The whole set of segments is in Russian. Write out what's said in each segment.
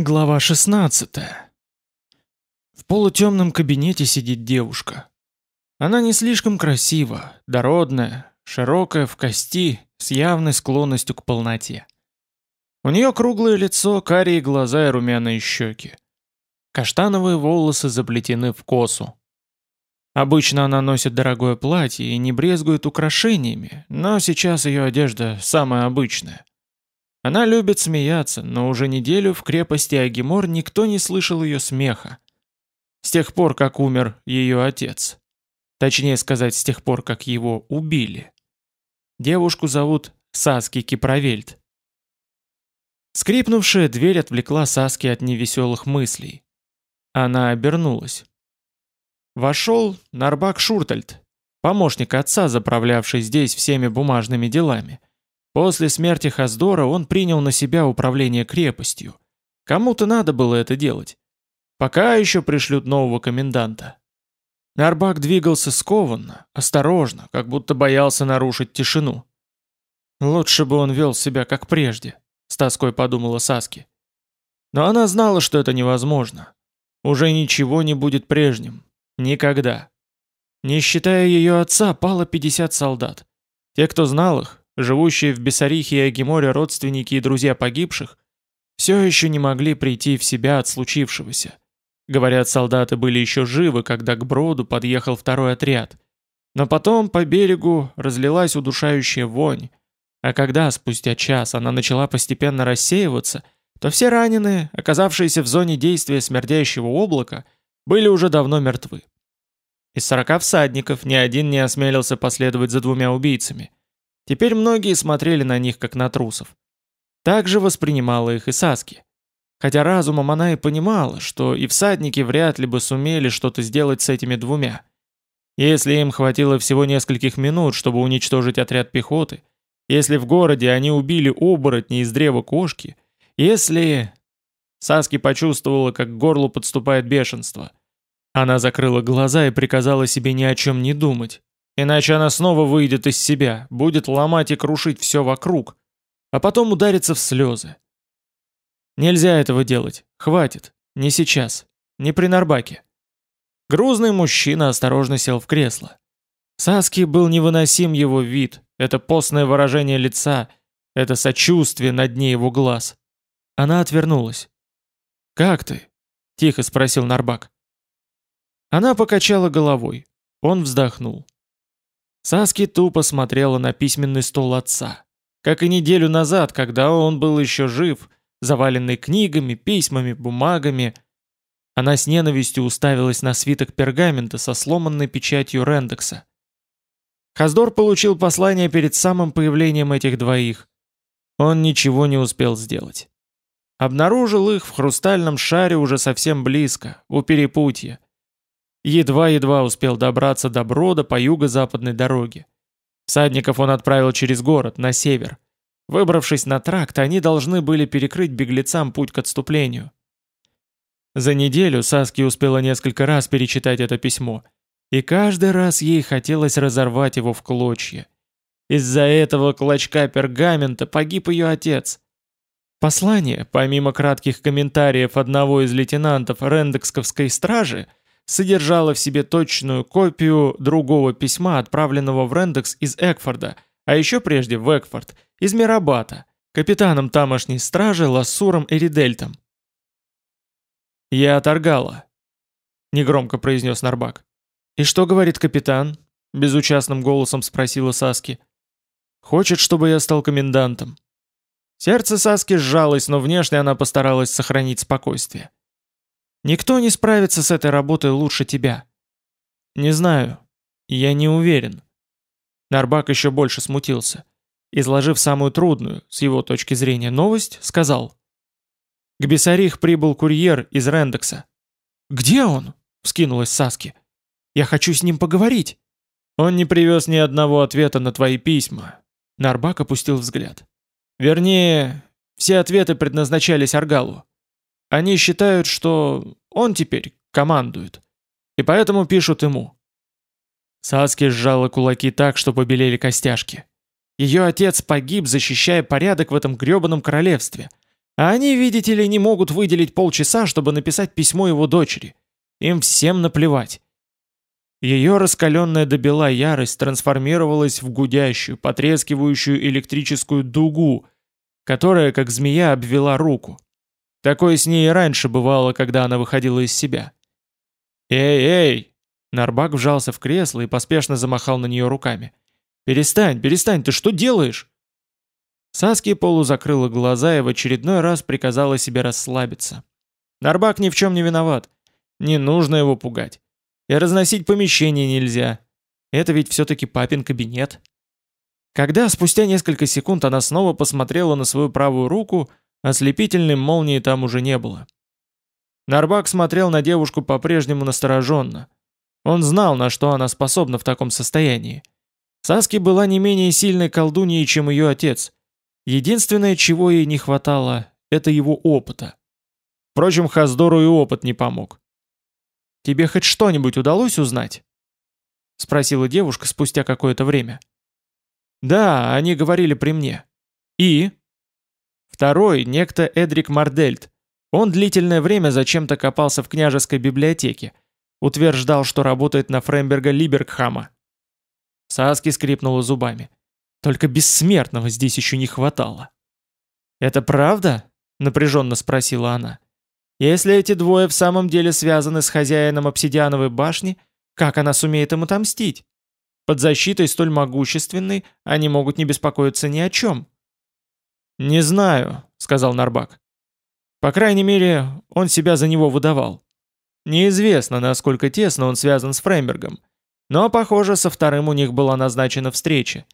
Глава 16 В полутемном кабинете сидит девушка. Она не слишком красива, дородная, широкая в кости, с явной склонностью к полноте. У нее круглое лицо, карие глаза и румяные щеки. Каштановые волосы заплетены в косу. Обычно она носит дорогое платье и не брезгует украшениями, но сейчас ее одежда самая обычная. Она любит смеяться, но уже неделю в крепости Агимор никто не слышал ее смеха. С тех пор, как умер ее отец. Точнее сказать, с тех пор, как его убили. Девушку зовут Саски Кипровельт. Скрипнувшая дверь отвлекла Саски от невеселых мыслей. Она обернулась. Вошел Нарбак Шуртальд, помощник отца, заправлявший здесь всеми бумажными делами. После смерти Хаздора он принял на себя управление крепостью. Кому-то надо было это делать. Пока еще пришлют нового коменданта. Нарбак двигался скованно, осторожно, как будто боялся нарушить тишину. Лучше бы он вел себя как прежде, с тоской подумала Саски. Но она знала, что это невозможно. Уже ничего не будет прежним. Никогда. Не считая ее отца, пало 50 солдат. Те, кто знал их, живущие в Бессарихе и Агиморе родственники и друзья погибших, все еще не могли прийти в себя от случившегося. Говорят, солдаты были еще живы, когда к броду подъехал второй отряд. Но потом по берегу разлилась удушающая вонь, а когда спустя час она начала постепенно рассеиваться, то все раненые, оказавшиеся в зоне действия смердящего облака, были уже давно мертвы. Из сорока всадников ни один не осмелился последовать за двумя убийцами – Теперь многие смотрели на них как на трусов. Так же воспринимала их и Саски. Хотя разумом она и понимала, что и всадники вряд ли бы сумели что-то сделать с этими двумя. Если им хватило всего нескольких минут, чтобы уничтожить отряд пехоты, если в городе они убили оборотни из древа кошки, если... Саски почувствовала, как к горлу подступает бешенство. Она закрыла глаза и приказала себе ни о чем не думать, Иначе она снова выйдет из себя, будет ломать и крушить все вокруг, а потом ударится в слезы. Нельзя этого делать. Хватит. Не сейчас. Не при Нарбаке. Грузный мужчина осторожно сел в кресло. Саски был невыносим его вид, это постное выражение лица, это сочувствие на дне его глаз. Она отвернулась. «Как ты?» — тихо спросил Нарбак. Она покачала головой. Он вздохнул. Саски тупо смотрела на письменный стол отца. Как и неделю назад, когда он был еще жив, заваленный книгами, письмами, бумагами. Она с ненавистью уставилась на свиток пергамента со сломанной печатью Рендекса. Хаздор получил послание перед самым появлением этих двоих. Он ничего не успел сделать. Обнаружил их в хрустальном шаре уже совсем близко, у перепутья. Едва-едва успел добраться до Брода по юго-западной дороге. Всадников он отправил через город, на север. Выбравшись на тракт, они должны были перекрыть беглецам путь к отступлению. За неделю Саски успела несколько раз перечитать это письмо, и каждый раз ей хотелось разорвать его в клочья. Из-за этого клочка пергамента погиб ее отец. Послание, помимо кратких комментариев одного из лейтенантов Рендексковской стражи, содержала в себе точную копию другого письма, отправленного в Рендекс из Экфорда, а еще прежде в Экфорд, из Мирабата, капитаном тамошней стражи Лассуром Эридельтом. «Я оторгала», — негромко произнес Нарбак. «И что говорит капитан?» — безучастным голосом спросила Саски. «Хочет, чтобы я стал комендантом». Сердце Саски сжалось, но внешне она постаралась сохранить спокойствие. Никто не справится с этой работой лучше тебя. Не знаю. Я не уверен. Нарбак еще больше смутился. Изложив самую трудную, с его точки зрения, новость, сказал. К Бессарих прибыл курьер из Рендекса. «Где он?» — вскинулась Саски. «Я хочу с ним поговорить». «Он не привез ни одного ответа на твои письма». Нарбак опустил взгляд. «Вернее, все ответы предназначались Аргалу. Они считают, что он теперь командует. И поэтому пишут ему. Саски сжала кулаки так, что побелели костяшки. Ее отец погиб, защищая порядок в этом гребаном королевстве. А они, видите ли, не могут выделить полчаса, чтобы написать письмо его дочери. Им всем наплевать. Ее раскаленная до бела ярость трансформировалась в гудящую, потрескивающую электрическую дугу, которая, как змея, обвела руку. Такое с ней и раньше бывало, когда она выходила из себя. «Эй, эй!» Нарбак вжался в кресло и поспешно замахал на нее руками. «Перестань, перестань, ты что делаешь?» Саски полузакрыла глаза и в очередной раз приказала себе расслабиться. Нарбак ни в чем не виноват. Не нужно его пугать. И разносить помещение нельзя. Это ведь все-таки папин кабинет. Когда спустя несколько секунд она снова посмотрела на свою правую руку, ослепительной молнии там уже не было. Нарбак смотрел на девушку по-прежнему настороженно. Он знал, на что она способна в таком состоянии. Саски была не менее сильной колдуньей, чем ее отец. Единственное, чего ей не хватало, это его опыта. Впрочем, Хаздору и опыт не помог. «Тебе хоть что-нибудь удалось узнать?» — спросила девушка спустя какое-то время. «Да, они говорили при мне». «И?» Второй, некто Эдрик Мардельт. Он длительное время зачем-то копался в княжеской библиотеке. Утверждал, что работает на Фремберга Либергхама. Саски скрипнула зубами. Только бессмертного здесь еще не хватало. «Это правда?» — напряженно спросила она. «Если эти двое в самом деле связаны с хозяином обсидиановой башни, как она сумеет им отомстить? Под защитой столь могущественной они могут не беспокоиться ни о чем». «Не знаю», — сказал Нарбак. «По крайней мере, он себя за него выдавал. Неизвестно, насколько тесно он связан с Фреймбергом, но, похоже, со вторым у них была назначена встреча.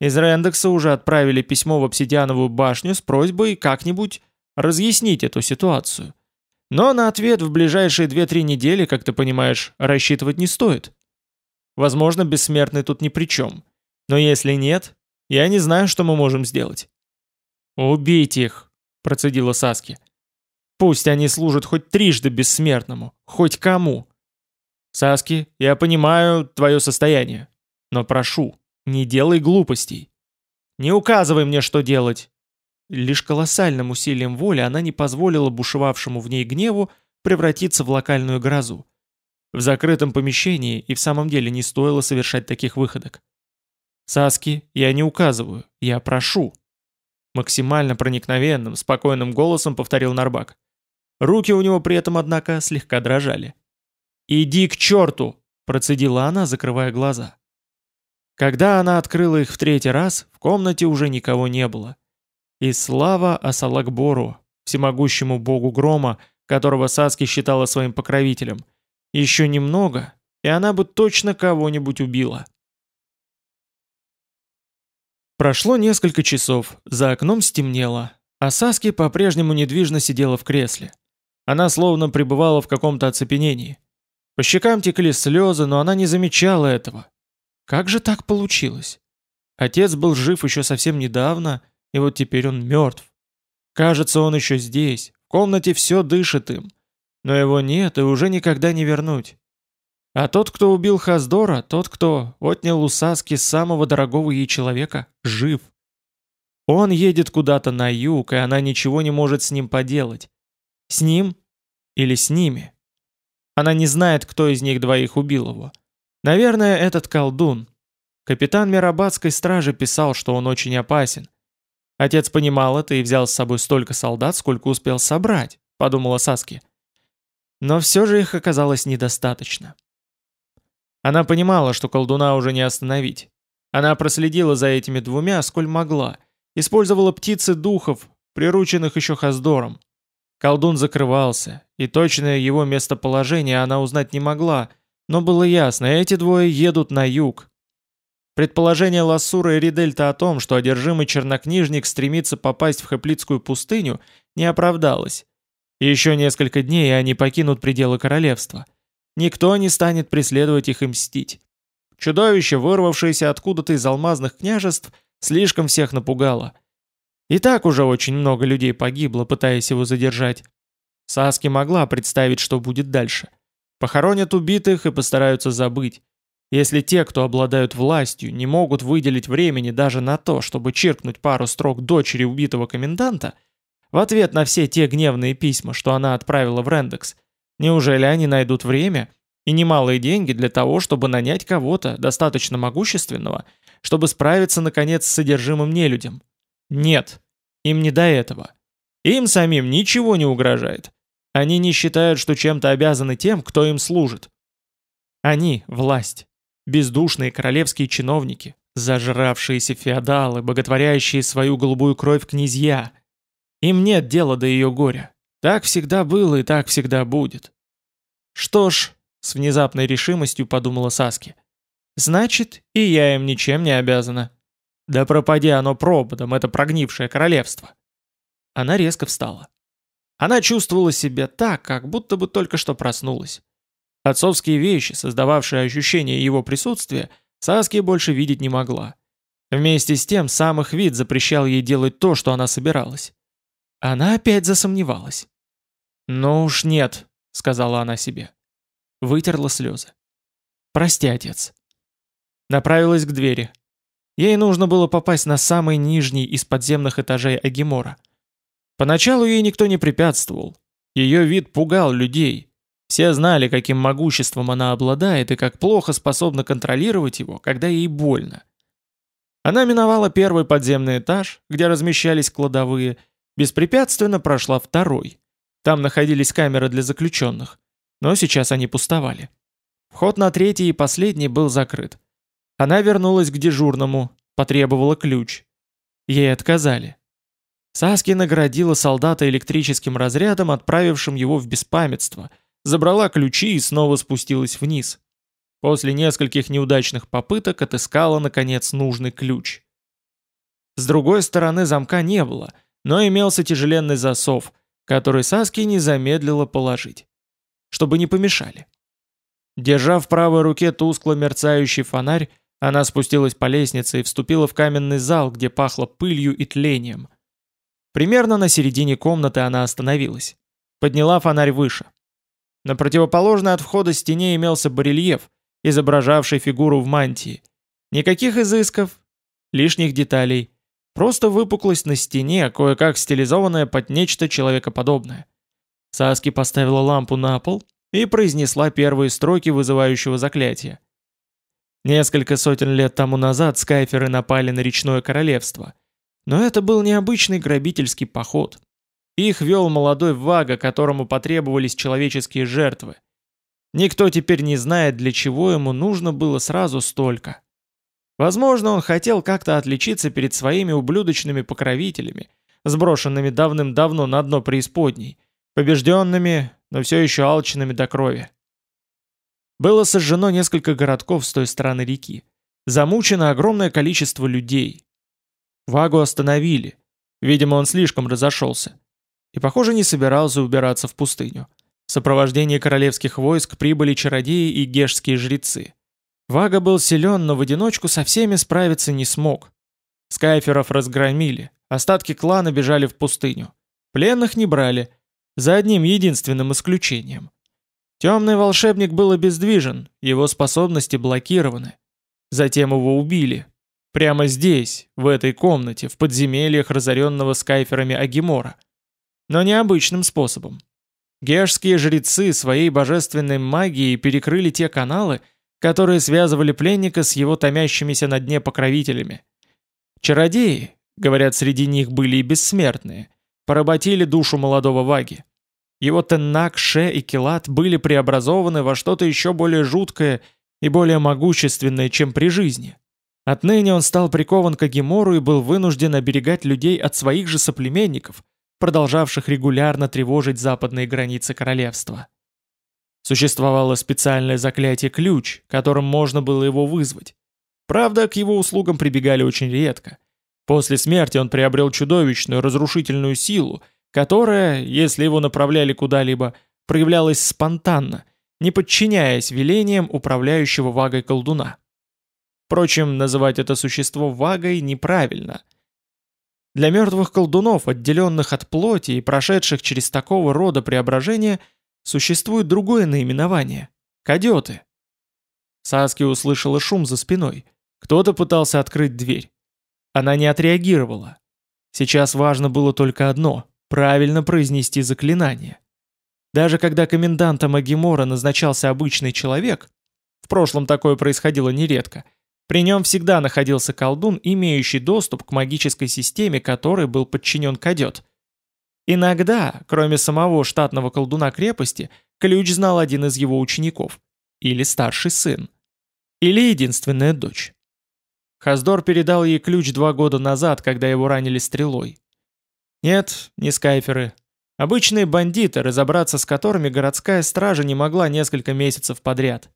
Из Рендекса уже отправили письмо в обсидиановую башню с просьбой как-нибудь разъяснить эту ситуацию. Но на ответ в ближайшие 2-3 недели, как ты понимаешь, рассчитывать не стоит. Возможно, бессмертный тут ни при чем. Но если нет, я не знаю, что мы можем сделать. «Убить их!» – процедила Саски. «Пусть они служат хоть трижды бессмертному, хоть кому!» «Саски, я понимаю твое состояние, но прошу, не делай глупостей. Не указывай мне, что делать. Лишь колоссальным усилием воли она не позволила бушевавшему в ней гневу превратиться в локальную грозу. В закрытом помещении и в самом деле не стоило совершать таких выходок. «Саски, я не указываю, я прошу». Максимально проникновенным, спокойным голосом повторил Нарбак. Руки у него при этом, однако, слегка дрожали. «Иди к черту!» – процедила она, закрывая глаза. Когда она открыла их в третий раз, в комнате уже никого не было. И слава Асалакбору, всемогущему богу грома, которого Саски считала своим покровителем. Еще немного, и она бы точно кого-нибудь убила. Прошло несколько часов, за окном стемнело, а Саски по-прежнему недвижно сидела в кресле. Она словно пребывала в каком-то оцепенении. По щекам текли слезы, но она не замечала этого. Как же так получилось? Отец был жив еще совсем недавно, и вот теперь он мертв. Кажется, он еще здесь, в комнате все дышит им. Но его нет и уже никогда не вернуть. А тот, кто убил Хаздора, тот, кто отнял у Саски самого дорогого ей человека, жив. Он едет куда-то на юг, и она ничего не может с ним поделать. С ним или с ними? Она не знает, кто из них двоих убил его. Наверное, этот колдун. Капитан Мирабадской стражи писал, что он очень опасен. Отец понимал это и взял с собой столько солдат, сколько успел собрать, подумала Саски. Но все же их оказалось недостаточно. Она понимала, что колдуна уже не остановить. Она проследила за этими двумя, сколь могла, использовала птицы духов, прирученных еще Хаздором. Колдун закрывался, и точное его местоположение она узнать не могла – но было ясно, эти двое едут на юг. Предположение Лассура и Ридельта о том, что одержимый чернокнижник стремится попасть в Хэплицкую пустыню, не оправдалось. Еще несколько дней, и они покинут пределы королевства. Никто не станет преследовать их и мстить. Чудовище, вырвавшееся откуда-то из алмазных княжеств, слишком всех напугало. И так уже очень много людей погибло, пытаясь его задержать. Саски могла представить, что будет дальше – Похоронят убитых и постараются забыть. Если те, кто обладают властью, не могут выделить времени даже на то, чтобы чиркнуть пару строк дочери убитого коменданта, в ответ на все те гневные письма, что она отправила в Рендекс. Неужели они найдут время и немалые деньги для того, чтобы нанять кого-то достаточно могущественного, чтобы справиться, наконец, с содержимым нелюдям? Нет, им не до этого. Им самим ничего не угрожает. Они не считают, что чем-то обязаны тем, кто им служит. Они – власть. Бездушные королевские чиновники, зажравшиеся феодалы, боготворящие свою голубую кровь князья. Им нет дела до ее горя. Так всегда было и так всегда будет. Что ж, с внезапной решимостью подумала Саски. Значит, и я им ничем не обязана. Да пропади оно пропадом, это прогнившее королевство. Она резко встала. Она чувствовала себя так, как будто бы только что проснулась. Отцовские вещи, создававшие ощущение его присутствия, Саски больше видеть не могла. Вместе с тем сам их вид запрещал ей делать то, что она собиралась. Она опять засомневалась. «Ну уж нет», — сказала она себе. Вытерла слезы. «Прости, отец». Направилась к двери. Ей нужно было попасть на самый нижний из подземных этажей Агимора. Поначалу ей никто не препятствовал. Ее вид пугал людей. Все знали, каким могуществом она обладает и как плохо способна контролировать его, когда ей больно. Она миновала первый подземный этаж, где размещались кладовые, беспрепятственно прошла второй. Там находились камеры для заключенных, но сейчас они пустовали. Вход на третий и последний был закрыт. Она вернулась к дежурному, потребовала ключ. Ей отказали. Саски наградила солдата электрическим разрядом, отправившим его в беспамятство – забрала ключи и снова спустилась вниз. После нескольких неудачных попыток отыскала, наконец, нужный ключ. С другой стороны замка не было, но имелся тяжеленный засов, который Саски не замедлила положить, чтобы не помешали. Держа в правой руке тускло мерцающий фонарь, она спустилась по лестнице и вступила в каменный зал, где пахло пылью и тлением. Примерно на середине комнаты она остановилась. Подняла фонарь выше. На противоположной от входа стене имелся барельеф, изображавший фигуру в мантии. Никаких изысков, лишних деталей. Просто выпуклость на стене, кое-как стилизованная под нечто человекоподобное. Саски поставила лампу на пол и произнесла первые строки вызывающего заклятия. Несколько сотен лет тому назад скайферы напали на речное королевство. Но это был необычный грабительский поход, их вел молодой Вага, которому потребовались человеческие жертвы. Никто теперь не знает, для чего ему нужно было сразу столько. Возможно, он хотел как-то отличиться перед своими ублюдочными покровителями, сброшенными давным-давно на дно преисподней, побежденными, но все еще алчными до крови. Было сожжено несколько городков с той стороны реки. Замучено огромное количество людей. Вагу остановили. Видимо, он слишком разошелся и, похоже, не собирался убираться в пустыню. В сопровождении королевских войск прибыли чародеи и гешские жрецы. Вага был силен, но в одиночку со всеми справиться не смог. Скайферов разгромили, остатки клана бежали в пустыню. Пленных не брали, за одним единственным исключением. Темный волшебник был обездвижен, его способности блокированы. Затем его убили. Прямо здесь, в этой комнате, в подземельях разоренного скайферами Агимора – но необычным способом. Гешские жрецы своей божественной магией перекрыли те каналы, которые связывали пленника с его томящимися на дне покровителями. Чародеи, говорят, среди них были и бессмертные, поработили душу молодого Ваги. Его Теннак, Ше и Килат были преобразованы во что-то еще более жуткое и более могущественное, чем при жизни. Отныне он стал прикован к Агимору и был вынужден оберегать людей от своих же соплеменников, продолжавших регулярно тревожить западные границы королевства. Существовало специальное заклятие-ключ, которым можно было его вызвать. Правда, к его услугам прибегали очень редко. После смерти он приобрел чудовищную разрушительную силу, которая, если его направляли куда-либо, проявлялась спонтанно, не подчиняясь велениям управляющего вагой колдуна. Впрочем, называть это существо вагой неправильно. Для мертвых колдунов, отделенных от плоти и прошедших через такого рода преображения, существует другое наименование – кадеты. Саски услышала шум за спиной. Кто-то пытался открыть дверь. Она не отреагировала. Сейчас важно было только одно – правильно произнести заклинание. Даже когда комендантом Агимора назначался обычный человек, в прошлом такое происходило нередко, при нем всегда находился колдун, имеющий доступ к магической системе, которой был подчинен кадет. Иногда, кроме самого штатного колдуна крепости, ключ знал один из его учеников, или старший сын, или единственная дочь. Хаздор передал ей ключ два года назад, когда его ранили стрелой. Нет, не скайферы. Обычные бандиты, разобраться с которыми городская стража не могла несколько месяцев подряд.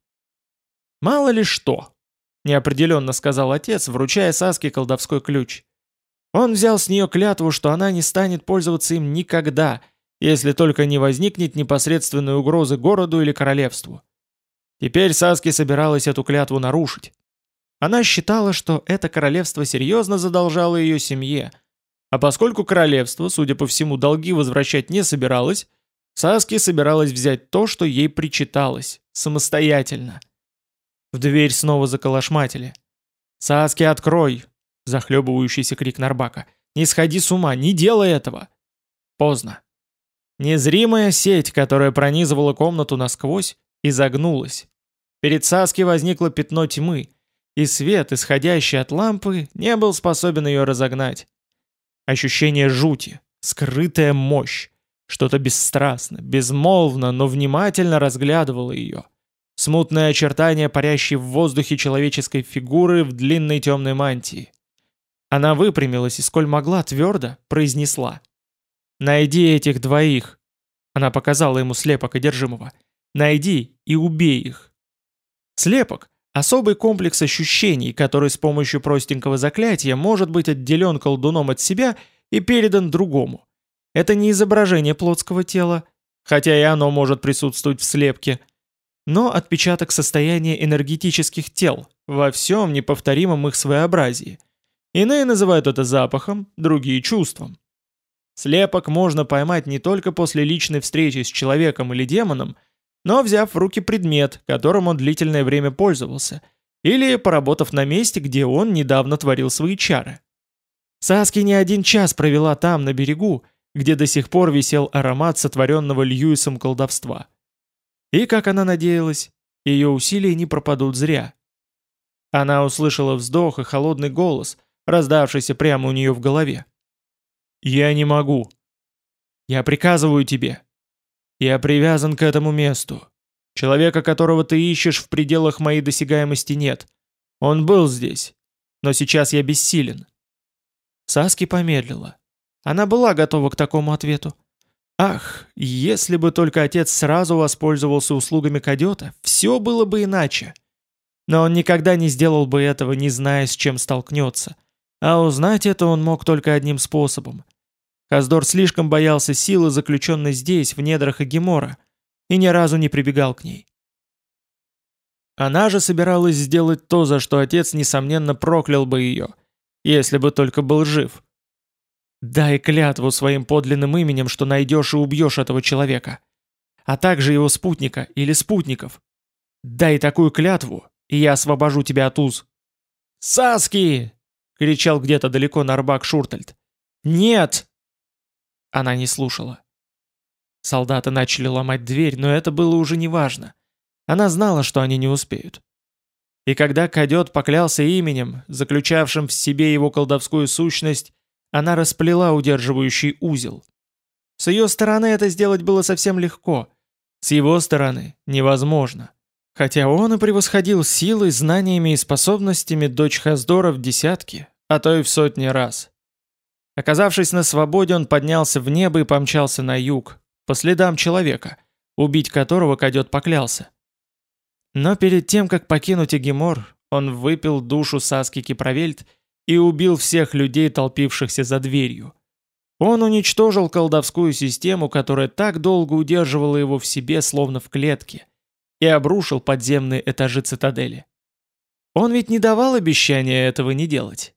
«Мало ли что», — неопределенно сказал отец, вручая Саске колдовской ключ. Он взял с нее клятву, что она не станет пользоваться им никогда, если только не возникнет непосредственной угрозы городу или королевству. Теперь Саски собиралась эту клятву нарушить. Она считала, что это королевство серьезно задолжало ее семье, а поскольку королевство, судя по всему, долги возвращать не собиралось, Саски собиралась взять то, что ей причиталось, самостоятельно. В дверь снова заколошматили. «Саски, открой!» — захлебывающийся крик Нарбака. «Не сходи с ума, не делай этого!» Поздно. Незримая сеть, которая пронизывала комнату насквозь, изогнулась. Перед Саски возникло пятно тьмы, и свет, исходящий от лампы, не был способен ее разогнать. Ощущение жути, скрытая мощь, что-то бесстрастно, безмолвно, но внимательно разглядывало ее. Смутное очертание парящей в воздухе человеческой фигуры в длинной темной мантии. Она выпрямилась и, сколь могла, твердо произнесла. «Найди этих двоих!» Она показала ему слепок одержимого. «Найди и убей их!» Слепок Особый комплекс ощущений, который с помощью простенького заклятия может быть отделен колдуном от себя и передан другому. Это не изображение плотского тела, хотя и оно может присутствовать в слепке, но отпечаток состояния энергетических тел во всем неповторимом их своеобразии. Иные называют это запахом, другие чувством. Слепок можно поймать не только после личной встречи с человеком или демоном, но взяв в руки предмет, которым он длительное время пользовался, или поработав на месте, где он недавно творил свои чары. Саски не один час провела там, на берегу, где до сих пор висел аромат сотворенного Льюисом колдовства. И, как она надеялась, ее усилия не пропадут зря. Она услышала вздох и холодный голос, раздавшийся прямо у нее в голове. «Я не могу. Я приказываю тебе, я привязан к этому месту. Человека, которого ты ищешь, в пределах моей досягаемости нет. Он был здесь, но сейчас я бессилен». Саски помедлила. Она была готова к такому ответу. Ах, если бы только отец сразу воспользовался услугами Кадета, все было бы иначе. Но он никогда не сделал бы этого, не зная, с чем столкнется. А узнать это он мог только одним способом — Хаздор слишком боялся силы, заключенной здесь, в недрах Агемора, и ни разу не прибегал к ней. Она же собиралась сделать то, за что отец, несомненно, проклял бы ее, если бы только был жив. Дай клятву своим подлинным именем, что найдешь и убьешь этого человека, а также его спутника или спутников. Дай такую клятву, и я освобожу тебя от уз. «Саски!» — кричал где-то далеко Нарбак Шуртальд. «Нет!» Она не слушала. Солдаты начали ломать дверь, но это было уже неважно. Она знала, что они не успеют. И когда Кадет поклялся именем, заключавшим в себе его колдовскую сущность, она расплела удерживающий узел. С ее стороны это сделать было совсем легко. С его стороны невозможно. Хотя он и превосходил силой, знаниями и способностями дочь Хаздора в десятки, а то и в сотни раз. Оказавшись на свободе, он поднялся в небо и помчался на юг, по следам человека, убить которого Кадет поклялся. Но перед тем, как покинуть Эгемор, он выпил душу Саски Кипровельт и убил всех людей, толпившихся за дверью. Он уничтожил колдовскую систему, которая так долго удерживала его в себе, словно в клетке, и обрушил подземные этажи цитадели. Он ведь не давал обещания этого не делать.